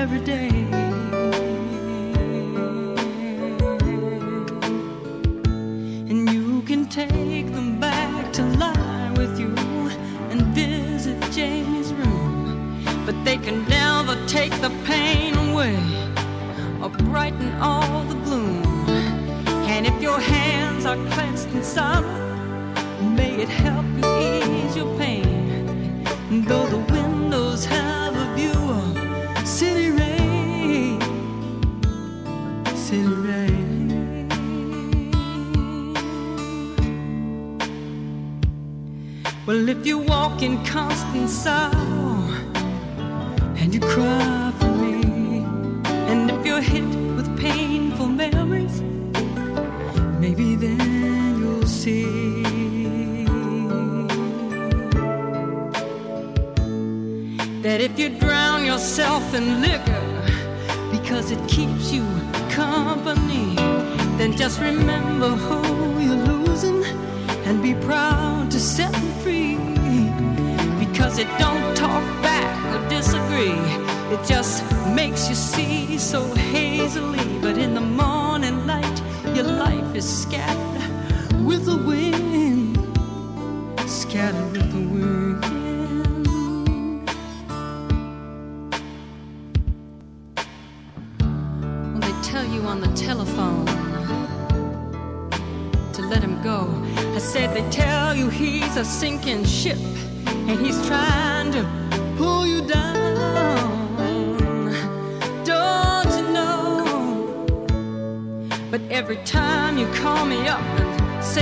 every day. And you can take them back to lie with you and visit Jamie's room. But they can never take the pain away or brighten all the gloom. And if your hands are clenched in sorrow, constant sigh.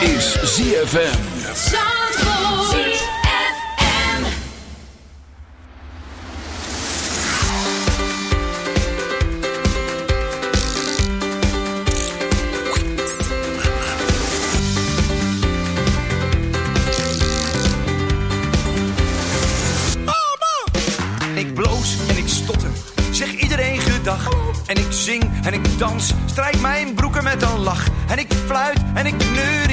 Is ZFM. Ik bloos en ik stotter, zeg iedereen gedag. En ik zing en ik dans, strijk mijn broeken met een lach. En ik fluit en ik nu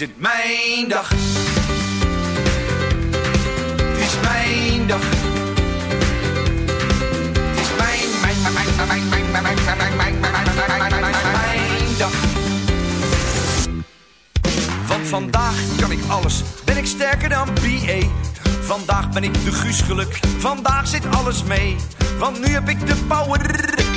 het mijn dag. Het is mijn dag. Het is mijn, mijn, mijn, mijn, mijn, mijn, mijn, mijn, mijn, mijn, mijn, mijn dag. Want vandaag kan ik alles, ben ik sterker dan BA. Vandaag ben ik de Guus geluk, vandaag zit alles mee. Want nu heb ik de power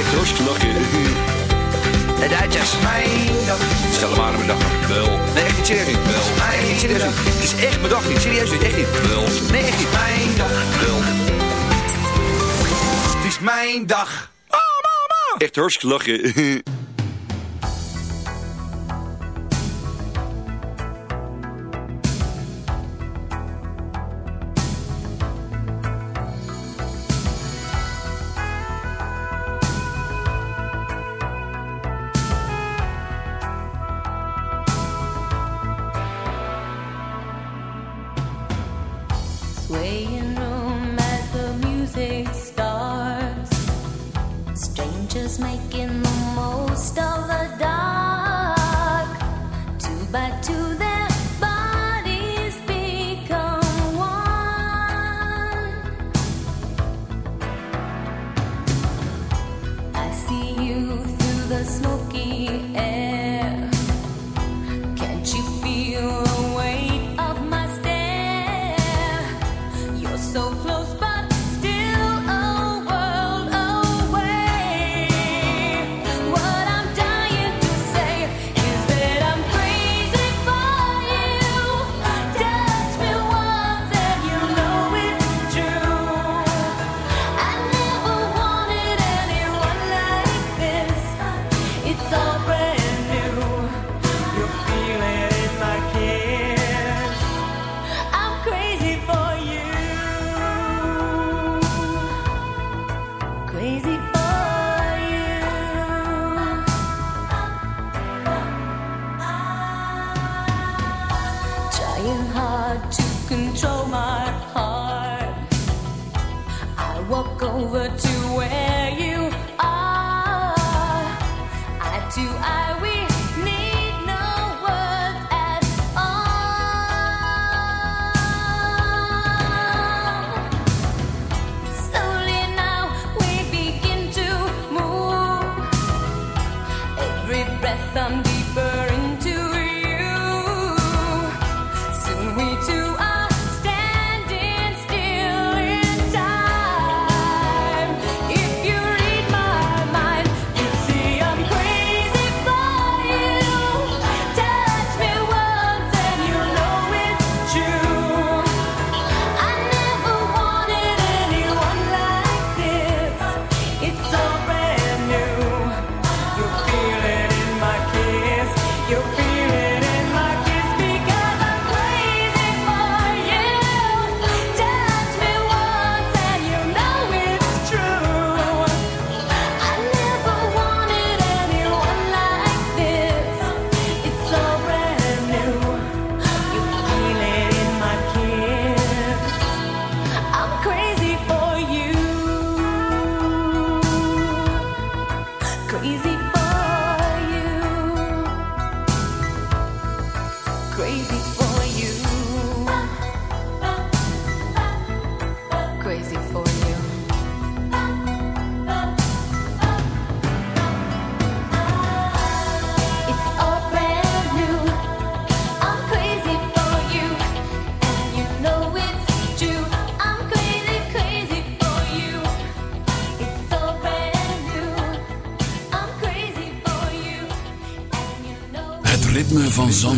Echt hartstikke lachen. De Duitsers. Mijn dag. Stel maar mijn dag. Wel. Nee, echt niet serieus. Wel. Echt niet serieus. Het is echt mijn dag niet. Serieus niet. Echt niet. Wel. Nee, echt niet. Mijn dag. Wel. Het is mijn dag. Oh, mama. Echt hartstikke lachen.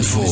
Zandvoort.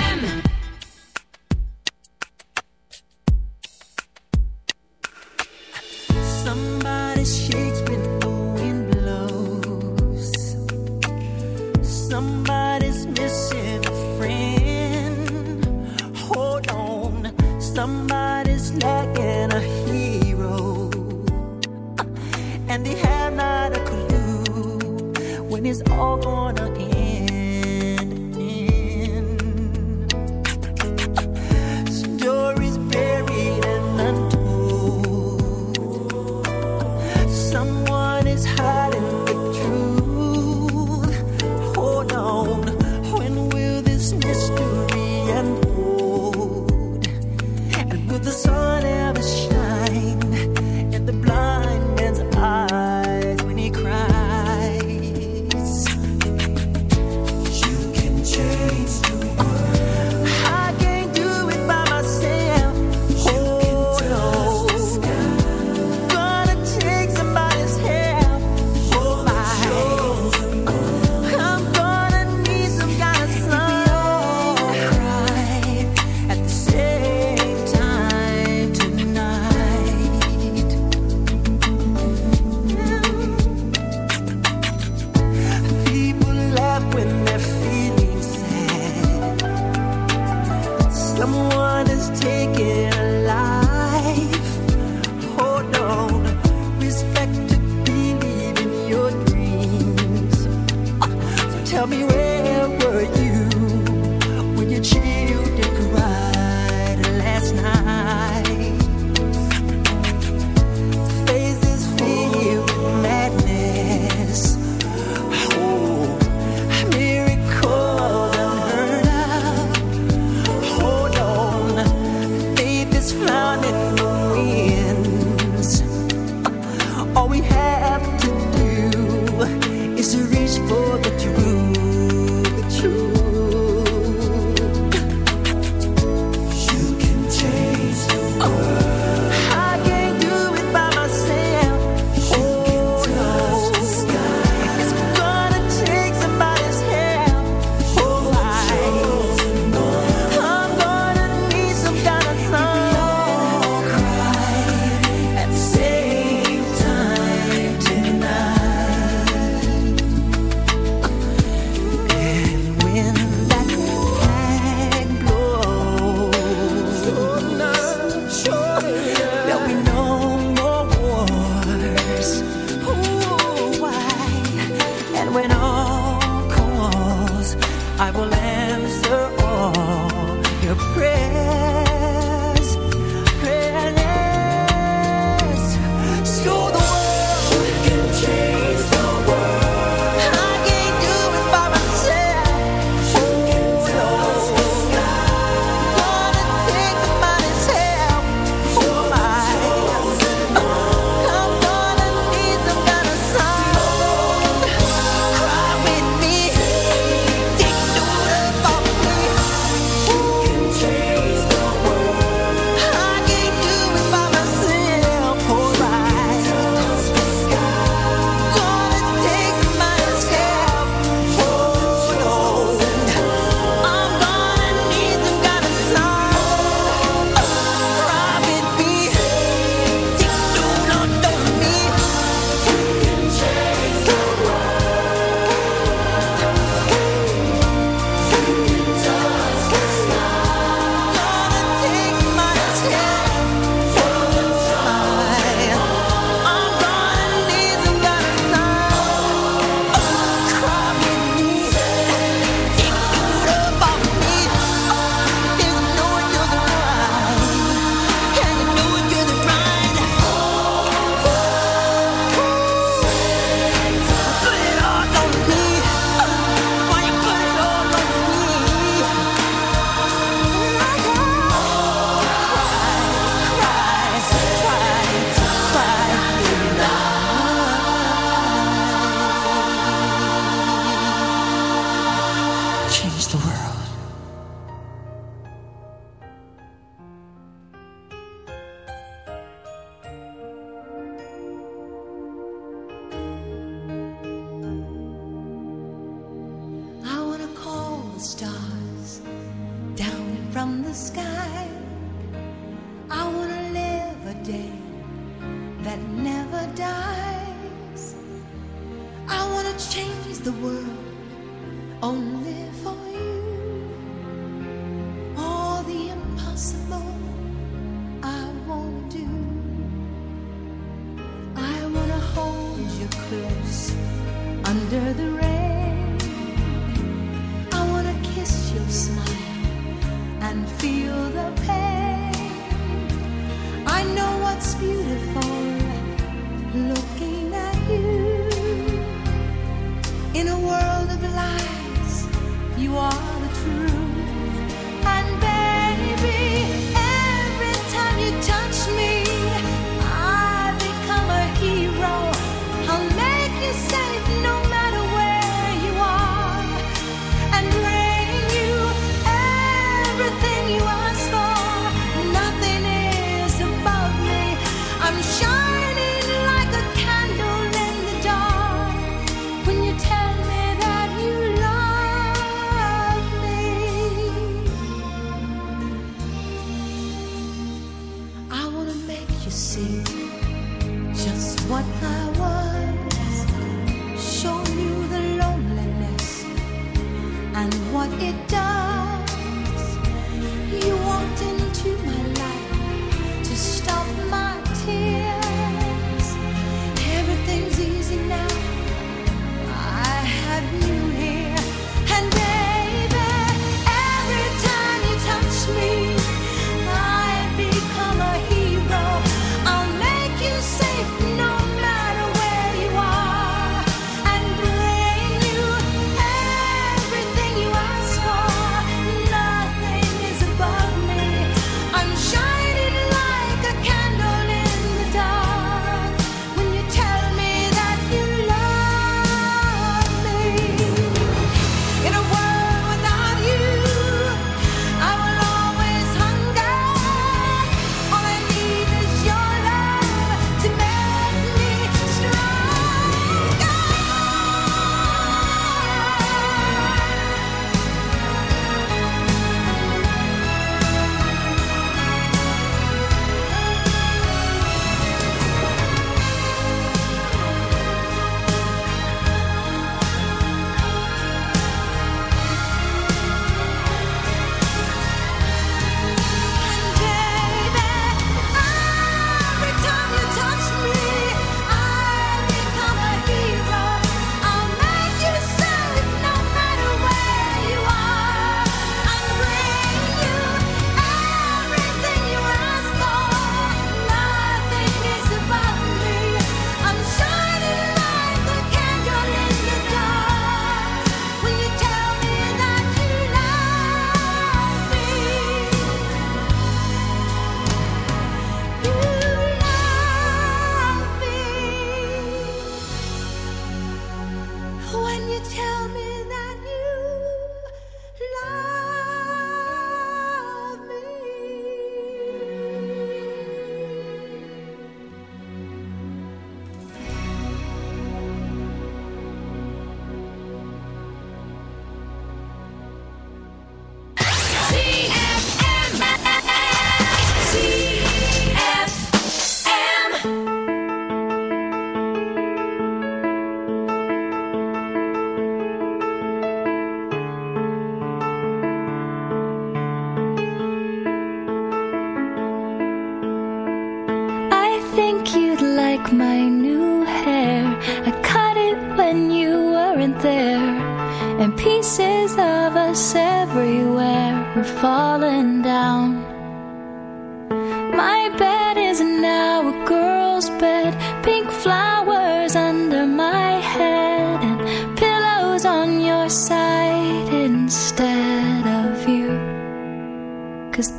It's beautiful.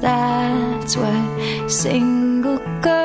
That's what single girls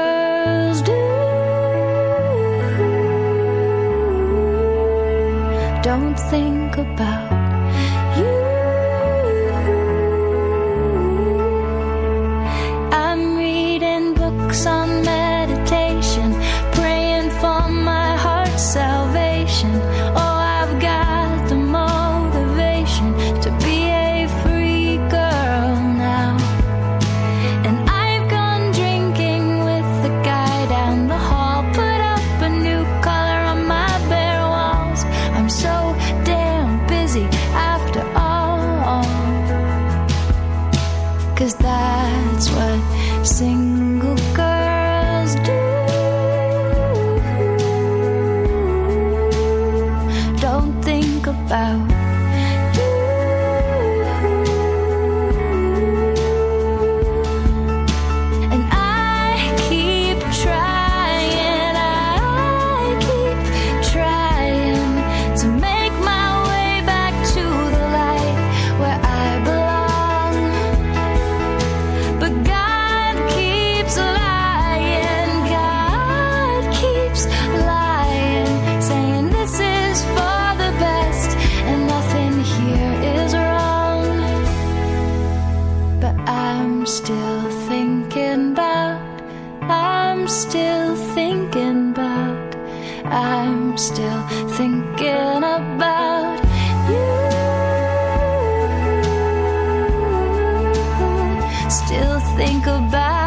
think about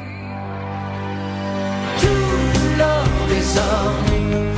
eyes on me.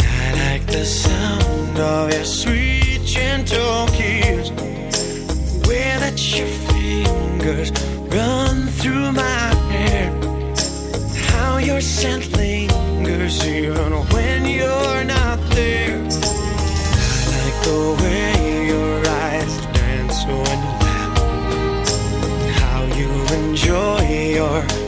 I like the sound of your sweet, gentle kiss. Where that your fingers run through my hair. How your scent lingers even when you're not there. I like the way your eyes dance when you laugh. How you enjoy your.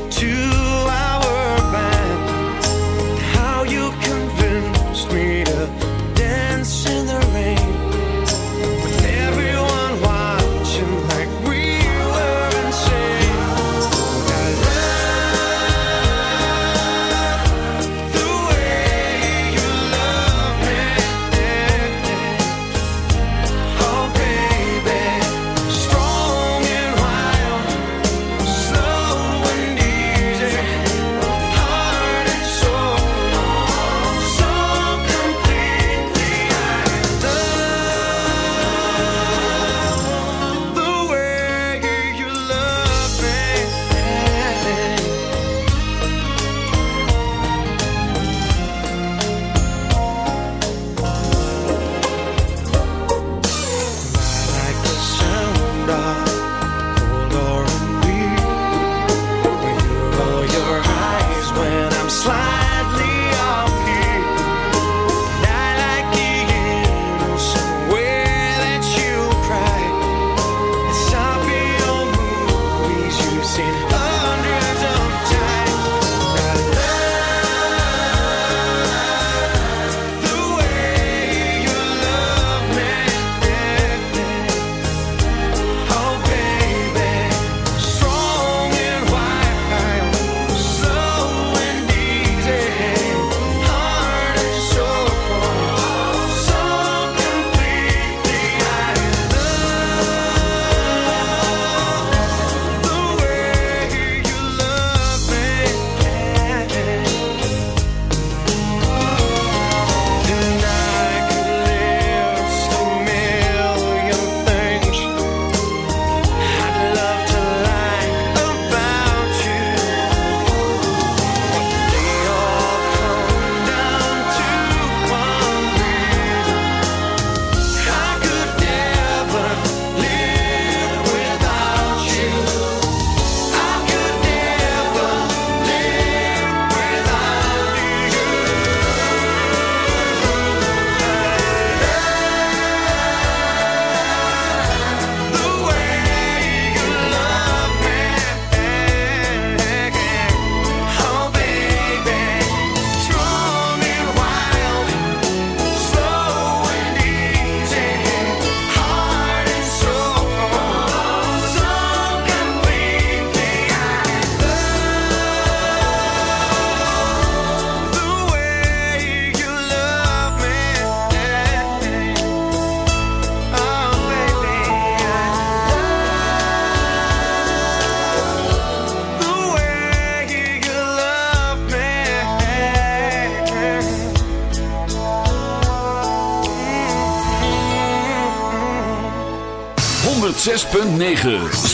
106.9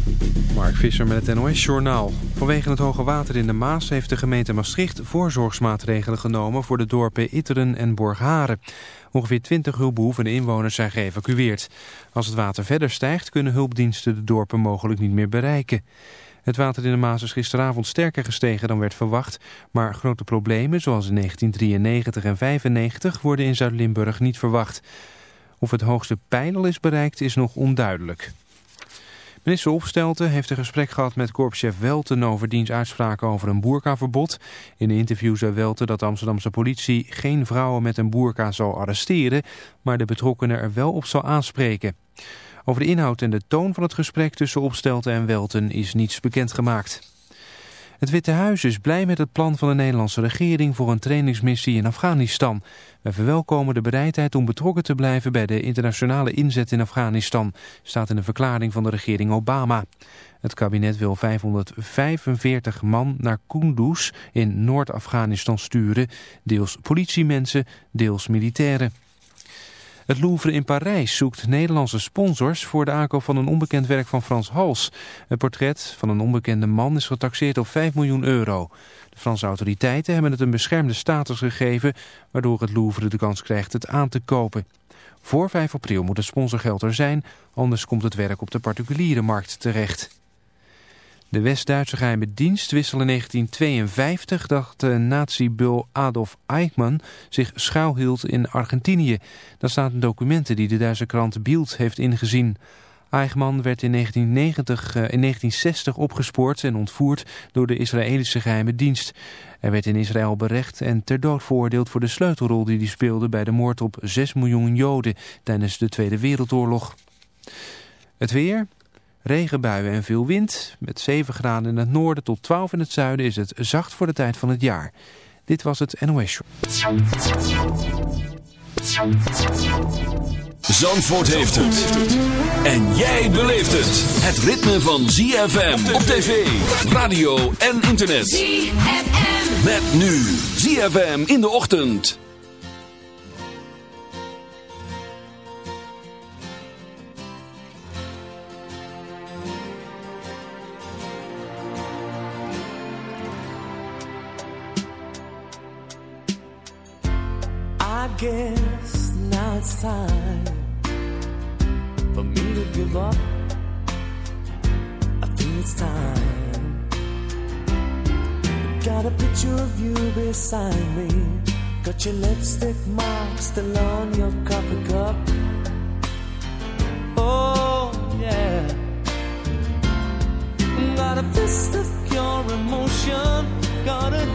Mark Visser met het NOS-journaal. Vanwege het hoge water in de Maas heeft de gemeente Maastricht voorzorgsmaatregelen genomen voor de dorpen Itteren en Borgharen. Ongeveer 20 hulpbehoevende inwoners zijn geëvacueerd. Als het water verder stijgt kunnen hulpdiensten de dorpen mogelijk niet meer bereiken. Het water in de Maas is gisteravond sterker gestegen dan werd verwacht. Maar grote problemen zoals in 1993 en 95 worden in Zuid-Limburg niet verwacht. Of het hoogste pijl is bereikt is nog onduidelijk. Minister Opstelten heeft een gesprek gehad met korpschef Welten over diens uitspraken over een boerkaverbod. In een interview zei Welten dat de Amsterdamse politie geen vrouwen met een boerka zal arresteren, maar de betrokkenen er wel op zal aanspreken. Over de inhoud en de toon van het gesprek tussen Opstelten en Welten is niets bekendgemaakt. Het Witte Huis is blij met het plan van de Nederlandse regering voor een trainingsmissie in Afghanistan. Wij verwelkomen de bereidheid om betrokken te blijven bij de internationale inzet in Afghanistan, staat in de verklaring van de regering Obama. Het kabinet wil 545 man naar Kunduz in Noord-Afghanistan sturen, deels politiemensen, deels militairen. Het Louvre in Parijs zoekt Nederlandse sponsors voor de aankoop van een onbekend werk van Frans Hals. Het portret van een onbekende man is getaxeerd op 5 miljoen euro. De Franse autoriteiten hebben het een beschermde status gegeven, waardoor het Louvre de kans krijgt het aan te kopen. Voor 5 april moet het sponsorgeld er zijn, anders komt het werk op de particuliere markt terecht. De West-Duitse geheime dienst wissel in 1952 dat de nazi-bul Adolf Eichmann zich schuilhield in Argentinië. Dat staat in documenten die de Duitse krant Bild heeft ingezien. Eichmann werd in, 1990, eh, in 1960 opgespoord en ontvoerd door de Israëlische geheime dienst. Hij werd in Israël berecht en ter dood veroordeeld voor de sleutelrol die hij speelde bij de moord op 6 miljoen Joden tijdens de Tweede Wereldoorlog. Het weer, Regenbuien en veel wind. Met 7 graden in het noorden tot 12 in het zuiden is het zacht voor de tijd van het jaar. Dit was het NOS Show. Zandvoort heeft het. En jij beleeft het. Het ritme van ZFM op tv, radio en internet. ZFM. Met nu ZFM in de ochtend. I guess now it's time for me to give up. I think it's time. Got a picture of you beside me. Got your lipstick mark still on your coffee cup. Oh, yeah. Got a fist of pure emotion. Got a